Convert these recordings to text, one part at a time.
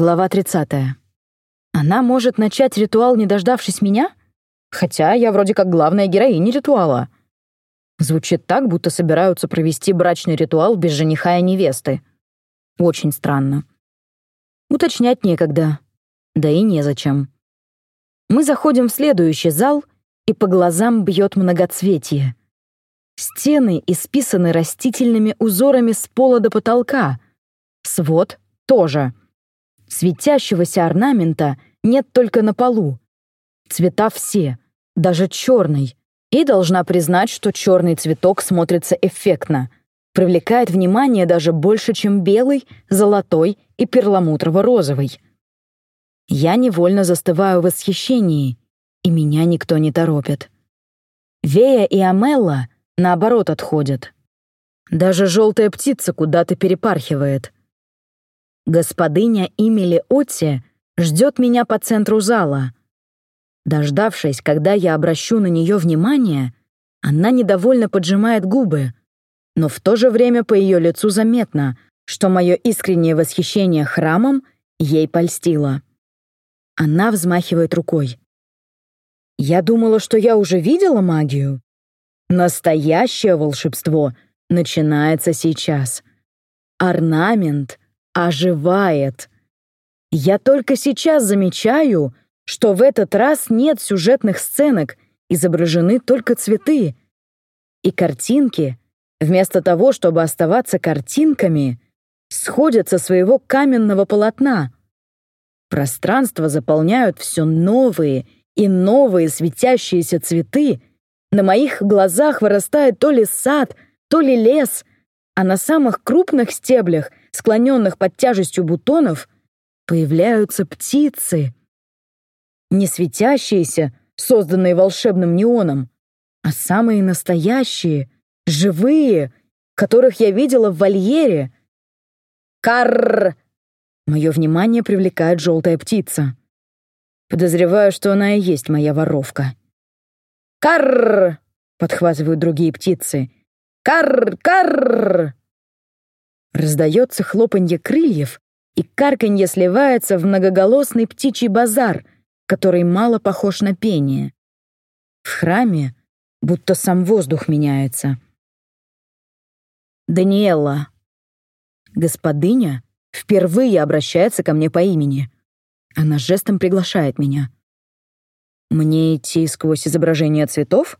Глава 30. Она может начать ритуал, не дождавшись меня? Хотя я вроде как главная героиня ритуала. Звучит так, будто собираются провести брачный ритуал без жениха и невесты. Очень странно. Уточнять некогда. Да и незачем. Мы заходим в следующий зал, и по глазам бьет многоцветие. Стены исписаны растительными узорами с пола до потолка. Свод тоже. Светящегося орнамента нет только на полу. Цвета все, даже черный. И должна признать, что черный цветок смотрится эффектно, привлекает внимание даже больше, чем белый, золотой и перламутрово-розовый. Я невольно застываю в восхищении, и меня никто не торопит. Вея и Амелла, наоборот, отходят. Даже желтая птица куда-то перепархивает. Господыня Имели Отти ждет меня по центру зала. Дождавшись, когда я обращу на нее внимание, она недовольно поджимает губы, но в то же время по ее лицу заметно, что мое искреннее восхищение храмом ей польстило. Она взмахивает рукой. Я думала, что я уже видела магию. Настоящее волшебство начинается сейчас. Орнамент оживает. Я только сейчас замечаю, что в этот раз нет сюжетных сценок, изображены только цветы. И картинки, вместо того, чтобы оставаться картинками, сходят со своего каменного полотна. Пространство заполняют все новые и новые светящиеся цветы. На моих глазах вырастает то ли сад, то ли лес, а на самых крупных стеблях, склоненных под тяжестью бутонов, появляются птицы. Не светящиеся, созданные волшебным неоном, а самые настоящие, живые, которых я видела в вольере. Карр! Мое внимание привлекает желтая птица. Подозреваю, что она и есть моя воровка. «Карр!» — подхватывают другие птицы. «Карр! Карр!» Раздается хлопанье крыльев, и карканье сливается в многоголосный птичий базар, который мало похож на пение. В храме будто сам воздух меняется. «Даниэлла!» Господыня впервые обращается ко мне по имени. Она жестом приглашает меня. Мне идти сквозь изображение цветов?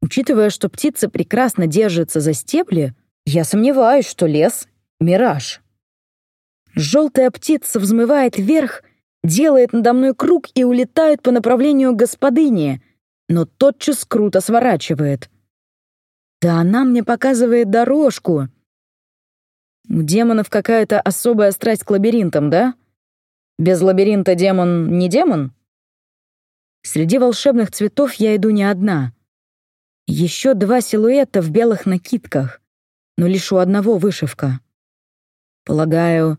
Учитывая, что птица прекрасно держится за стебли, я сомневаюсь, что лес — мираж. Желтая птица взмывает вверх, делает надо мной круг и улетает по направлению к господыне, но тотчас круто сворачивает. Да она мне показывает дорожку — у демонов какая-то особая страсть к лабиринтам, да? Без лабиринта демон не демон? Среди волшебных цветов я иду не одна. Еще два силуэта в белых накидках, но лишь у одного вышивка. Полагаю,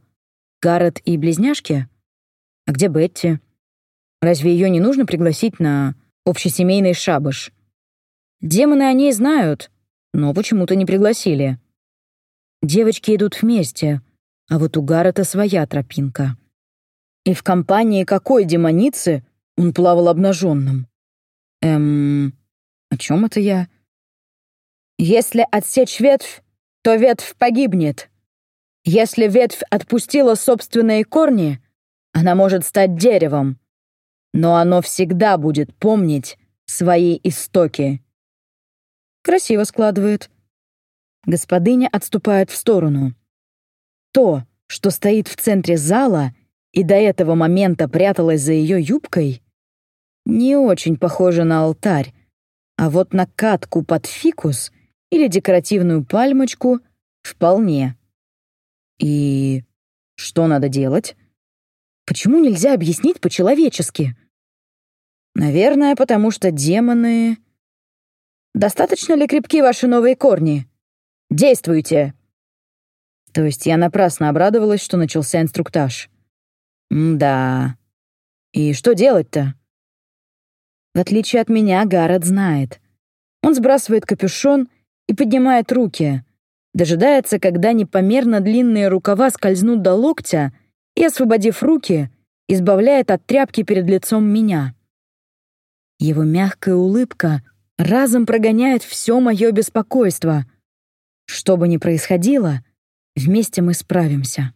Гаррет и близняшки? А где Бетти? Разве ее не нужно пригласить на общесемейный шабаш? Демоны о ней знают, но почему-то не пригласили. Девочки идут вместе, а вот у Гаррета своя тропинка. И в компании какой демоницы он плавал обнаженным? Эм, о чем это я? Если отсечь ветвь, то ветвь погибнет. Если ветвь отпустила собственные корни, она может стать деревом, но оно всегда будет помнить свои истоки. Красиво складывает. Господыня отступает в сторону. То, что стоит в центре зала и до этого момента пряталось за ее юбкой, не очень похоже на алтарь, а вот на катку под фикус или декоративную пальмочку вполне. И что надо делать? Почему нельзя объяснить по-человечески? Наверное, потому что демоны... Достаточно ли крепки ваши новые корни? Действуйте!» То есть я напрасно обрадовалась, что начался инструктаж. да. И что делать-то? В отличие от меня, Гаррет знает. Он сбрасывает капюшон и поднимает руки, дожидается, когда непомерно длинные рукава скользнут до локтя, и освободив руки, избавляет от тряпки перед лицом меня. Его мягкая улыбка разом прогоняет все мое беспокойство. Что бы ни происходило, вместе мы справимся.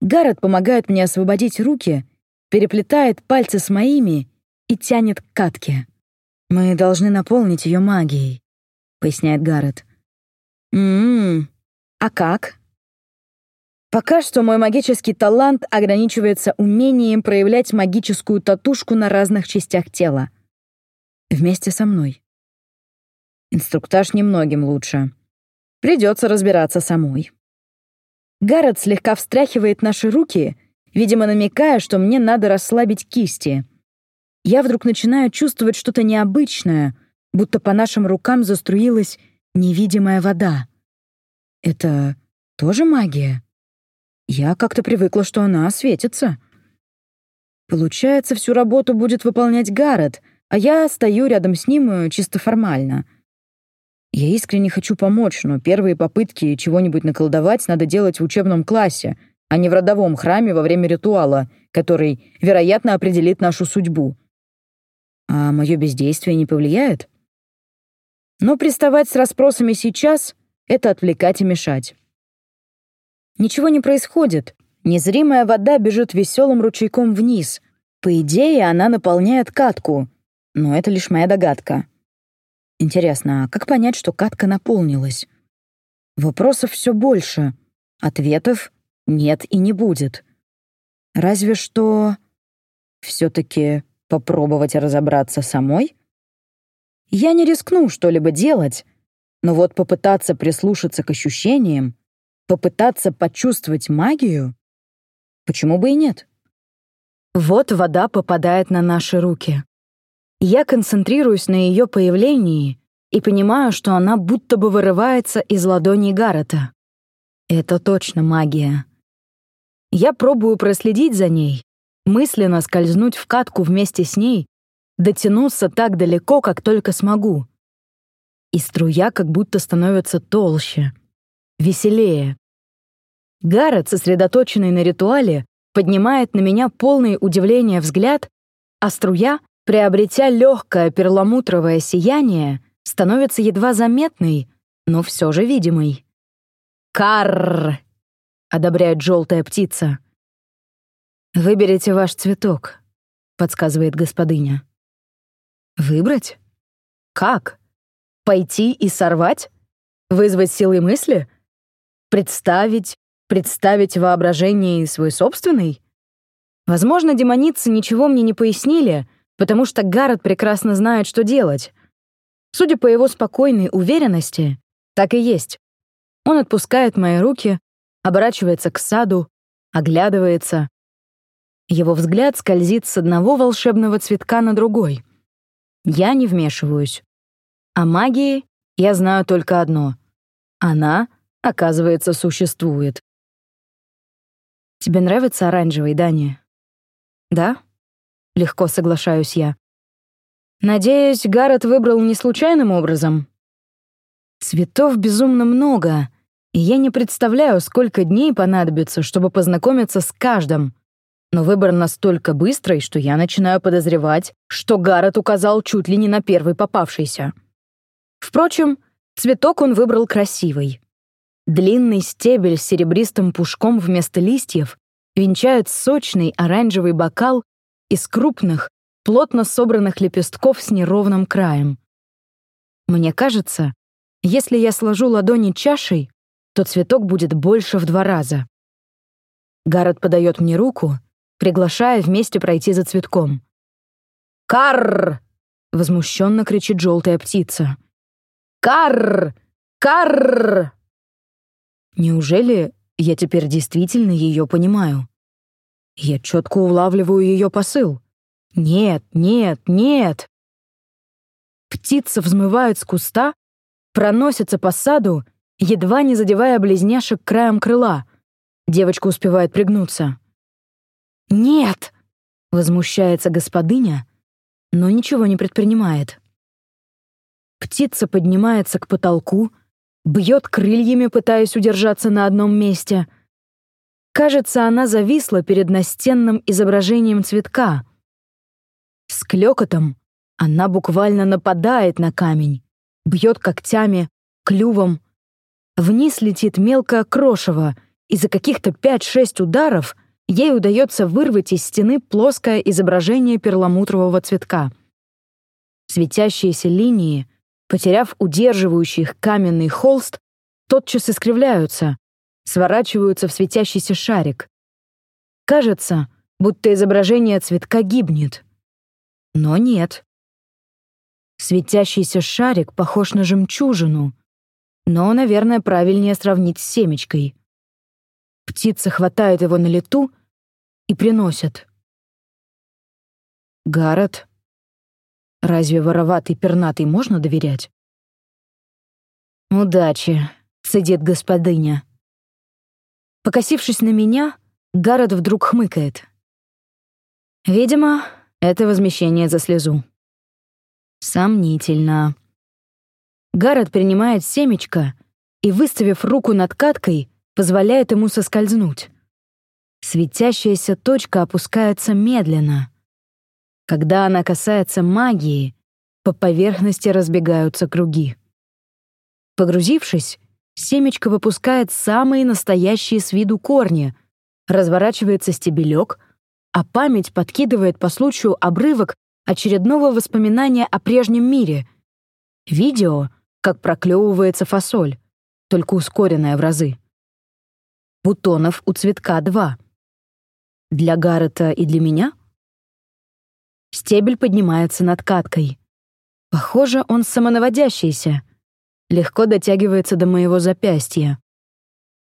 Гаррет помогает мне освободить руки, переплетает пальцы с моими и тянет к катке. «Мы должны наполнить ее магией», — поясняет Гаррет. «М-м, а как?» Пока что мой магический талант ограничивается умением проявлять магическую татушку на разных частях тела. Вместе со мной. Инструктаж немногим лучше. Придется разбираться самой. Гаррет слегка встряхивает наши руки, видимо, намекая, что мне надо расслабить кисти. Я вдруг начинаю чувствовать что-то необычное, будто по нашим рукам заструилась невидимая вода. Это тоже магия? Я как-то привыкла, что она светится. Получается, всю работу будет выполнять Гаррет, а я стою рядом с ним э, чисто формально. Я искренне хочу помочь, но первые попытки чего-нибудь наколдовать надо делать в учебном классе, а не в родовом храме во время ритуала, который, вероятно, определит нашу судьбу. А мое бездействие не повлияет? Но приставать с расспросами сейчас — это отвлекать и мешать. Ничего не происходит. Незримая вода бежит веселым ручейком вниз. По идее, она наполняет катку. Но это лишь моя догадка. Интересно, а как понять, что катка наполнилась? Вопросов все больше. Ответов нет и не будет. Разве что... Все-таки попробовать разобраться самой? Я не рискну что-либо делать, но вот попытаться прислушаться к ощущениям Попытаться почувствовать магию? Почему бы и нет? Вот вода попадает на наши руки. Я концентрируюсь на ее появлении и понимаю, что она будто бы вырывается из ладони Гаррета. Это точно магия. Я пробую проследить за ней, мысленно скользнуть в катку вместе с ней, дотянуться так далеко, как только смогу. И струя как будто становится толще, веселее. Гаррет, сосредоточенный на ритуале, поднимает на меня полный удивления взгляд, а струя, приобретя легкое перламутровое сияние, становится едва заметной, но все же видимой. «Карр!» — одобряет желтая птица. «Выберите ваш цветок», — подсказывает господыня. «Выбрать? Как? Пойти и сорвать? Вызвать силой мысли? Представить, представить в воображении свой собственный? Возможно, демоницы ничего мне не пояснили, потому что Гаррет прекрасно знает, что делать. Судя по его спокойной уверенности, так и есть. Он отпускает мои руки, оборачивается к саду, оглядывается. Его взгляд скользит с одного волшебного цветка на другой. Я не вмешиваюсь. О магии я знаю только одно. Она, оказывается, существует. Тебе нравится оранжевый, Дани? Да? Легко соглашаюсь я. Надеюсь, Гаррет выбрал не случайным образом. Цветов безумно много, и я не представляю, сколько дней понадобится, чтобы познакомиться с каждым. Но выбор настолько быстрый, что я начинаю подозревать, что Гаррет указал чуть ли не на первый попавшийся. Впрочем, цветок он выбрал красивый. Длинный стебель с серебристым пушком вместо листьев венчает сочный оранжевый бокал из крупных, плотно собранных лепестков с неровным краем. Мне кажется, если я сложу ладони чашей, то цветок будет больше в два раза. Гаррет подает мне руку, приглашая вместе пройти за цветком. «Карр!» — возмущенно кричит желтая птица. «Карр! Карр!» Неужели я теперь действительно ее понимаю? Я четко улавливаю ее посыл. Нет, нет, нет. Птица взмывает с куста, проносится по саду, едва не задевая близняшек краем крыла. Девочка успевает пригнуться. «Нет!» — возмущается господыня, но ничего не предпринимает. Птица поднимается к потолку, бьет крыльями, пытаясь удержаться на одном месте. Кажется, она зависла перед настенным изображением цветка. С клёкотом она буквально нападает на камень, бьет когтями, клювом. Вниз летит мелкое крошево, и за каких-то 5-6 ударов ей удается вырвать из стены плоское изображение перламутрового цветка. Светящиеся линии, потеряв удерживающий их каменный холст, тотчас искривляются, сворачиваются в светящийся шарик. Кажется, будто изображение цветка гибнет. Но нет. Светящийся шарик похож на жемчужину, но, наверное, правильнее сравнить с семечкой. Птица хватает его на лету и приносит. Гаррет. Разве вороватый пернатый можно доверять? «Удачи», — цедит господыня. Покосившись на меня, Гаррет вдруг хмыкает. Видимо, это возмещение за слезу. Сомнительно. Гаррет принимает семечко и, выставив руку над каткой, позволяет ему соскользнуть. Светящаяся точка опускается медленно. Когда она касается магии, по поверхности разбегаются круги. Погрузившись, Семечко выпускает самые настоящие с виду корни, разворачивается стебелек, а память подкидывает по случаю обрывок очередного воспоминания о прежнем мире. Видео, как проклевывается фасоль, только ускоренная в разы. Бутонов у цветка два. Для Гаррета и для меня? Стебель поднимается над каткой. Похоже, он самонаводящийся — легко дотягивается до моего запястья.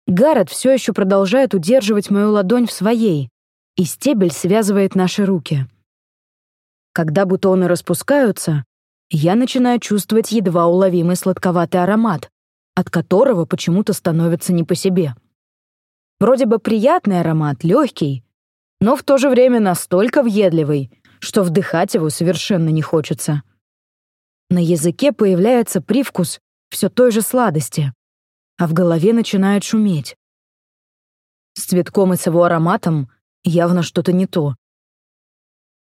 Гаррет все еще продолжает удерживать мою ладонь в своей, и стебель связывает наши руки. Когда бутоны распускаются, я начинаю чувствовать едва уловимый сладковатый аромат, от которого почему-то становится не по себе. Вроде бы приятный аромат, легкий, но в то же время настолько въедливый, что вдыхать его совершенно не хочется. На языке появляется привкус все той же сладости, а в голове начинает шуметь. С цветком и с его ароматом явно что-то не то.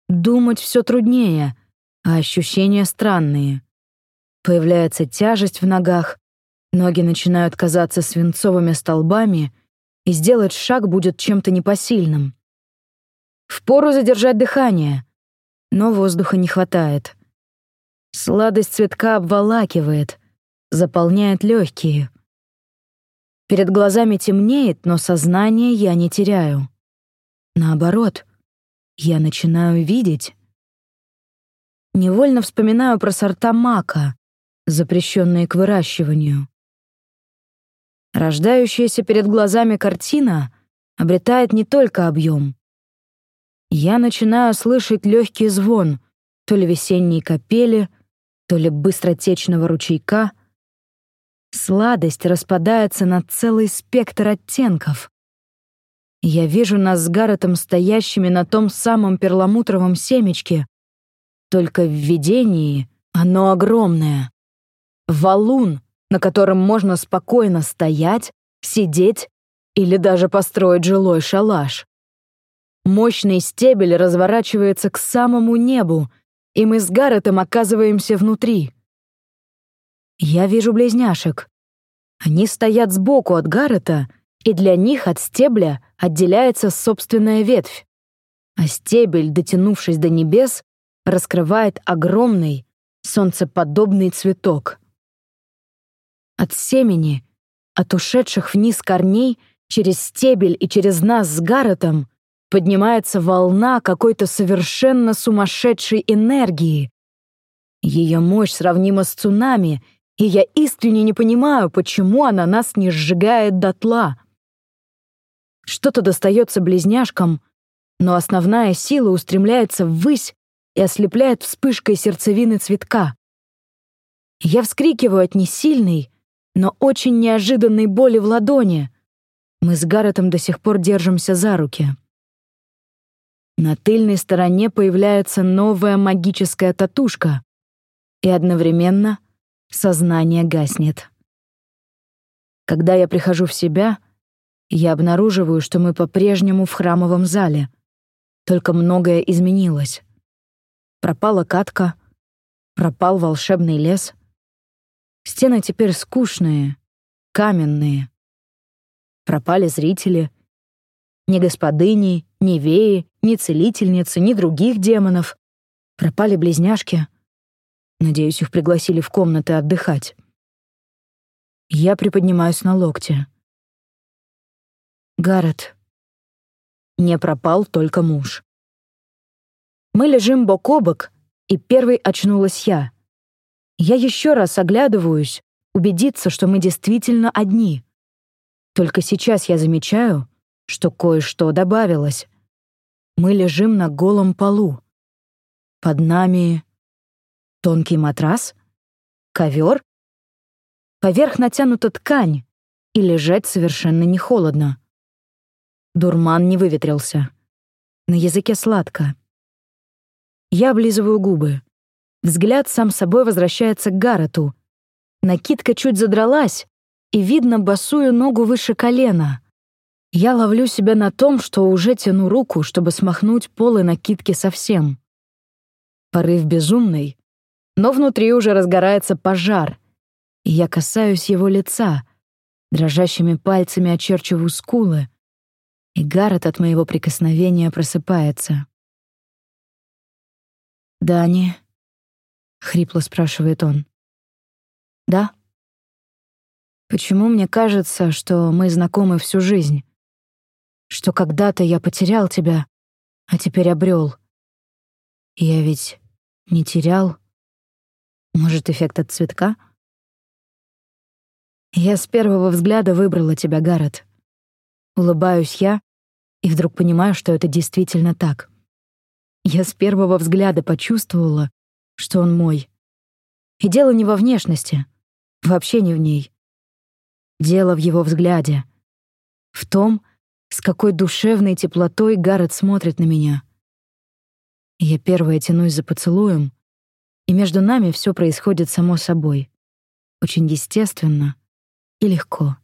Думать все труднее, а ощущения странные. Появляется тяжесть в ногах, ноги начинают казаться свинцовыми столбами, и сделать шаг будет чем-то непосильным. Впору задержать дыхание, но воздуха не хватает. Сладость цветка обволакивает, заполняет легкие. Перед глазами темнеет, но сознание я не теряю. Наоборот, я начинаю видеть. Невольно вспоминаю про сорта мака, запрещенные к выращиванию. Рождающаяся перед глазами картина обретает не только объем. Я начинаю слышать легкий звон, то ли весенней капели, то ли быстротечного ручейка — Сладость распадается на целый спектр оттенков. Я вижу нас с Гарретом стоящими на том самом перламутровом семечке, только в видении оно огромное. Валун, на котором можно спокойно стоять, сидеть или даже построить жилой шалаш. Мощный стебель разворачивается к самому небу, и мы с Гарретом оказываемся внутри — я вижу близняшек. Они стоят сбоку от Гаррета, и для них от стебля отделяется собственная ветвь. А стебель, дотянувшись до небес, раскрывает огромный, солнцеподобный цветок. От семени, от ушедших вниз корней, через стебель и через нас с Гарретом поднимается волна какой-то совершенно сумасшедшей энергии. Ее мощь сравнима с цунами — и я искренне не понимаю, почему она нас не сжигает дотла. Что-то достается близняшкам, но основная сила устремляется ввысь и ослепляет вспышкой сердцевины цветка. Я вскрикиваю от несильной, но очень неожиданной боли в ладони. Мы с Гарретом до сих пор держимся за руки. На тыльной стороне появляется новая магическая татушка, и одновременно — сознание гаснет. Когда я прихожу в себя, Я обнаруживаю, что мы по-прежнему в храмовом зале. Только многое изменилось. Пропала катка, пропал волшебный лес. Стены теперь скучные, каменные. Пропали зрители. Ни господыни, ни веи, ни целительницы, ни других демонов. Пропали близняшки. Надеюсь, их пригласили в комнаты отдыхать. Я приподнимаюсь на локте. Гаррет. Не пропал только муж. Мы лежим бок о бок, и первой очнулась я. Я еще раз оглядываюсь, убедиться, что мы действительно одни. Только сейчас я замечаю, что кое-что добавилось. Мы лежим на голом полу. Под нами тонкий матрас, ковер. Поверх натянута ткань, и лежать совершенно не холодно. Дурман не выветрился. На языке сладко. Я облизываю губы. Взгляд сам собой возвращается к Гаррету. Накидка чуть задралась, и видно босую ногу выше колена. Я ловлю себя на том, что уже тяну руку, чтобы смахнуть полы накидки совсем. Порыв безумный, но внутри уже разгорается пожар, и я касаюсь его лица, дрожащими пальцами очерчиваю скулы, и Гаррет от моего прикосновения просыпается. «Дани?» — хрипло спрашивает он. «Да?» «Почему мне кажется, что мы знакомы всю жизнь? Что когда-то я потерял тебя, а теперь обрел? Я ведь не терял. Может, эффект от цветка?» «Я с первого взгляда выбрала тебя, Гаррет. Улыбаюсь я и вдруг понимаю, что это действительно так. Я с первого взгляда почувствовала, что он мой. И дело не во внешности, вообще не в ней. Дело в его взгляде, в том, с какой душевной теплотой Гаррет смотрит на меня. Я первая тянусь за поцелуем, и между нами все происходит само собой, очень естественно и легко.